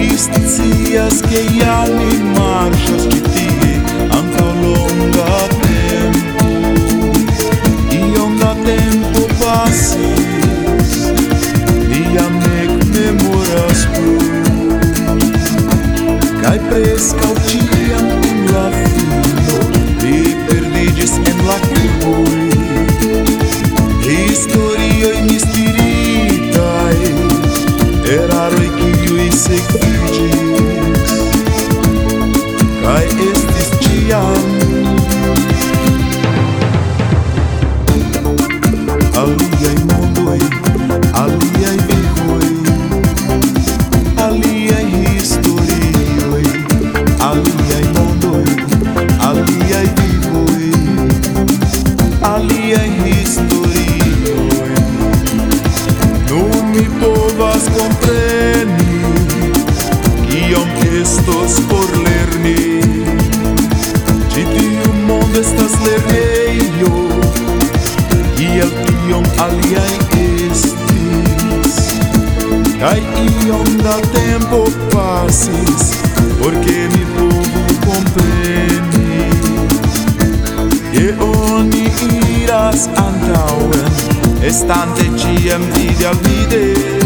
Vi scias che gli mi marŝas ĉi tie antaŭ longa tempo Iom da tempo passi Vi jam nek memoras plu Kaj preskaŭ ĉiam en la fino Vi perdiĝis en la kurboj Historioj mistiritaj Eraroj kiuj sekvas mi povas kompreni Iom estos por lerni. Ĉi tiu mondo estas lernejo Kiel iom aliaj estis. Kaj iom da tempo pasis Porque Quest'ante GMT del Nide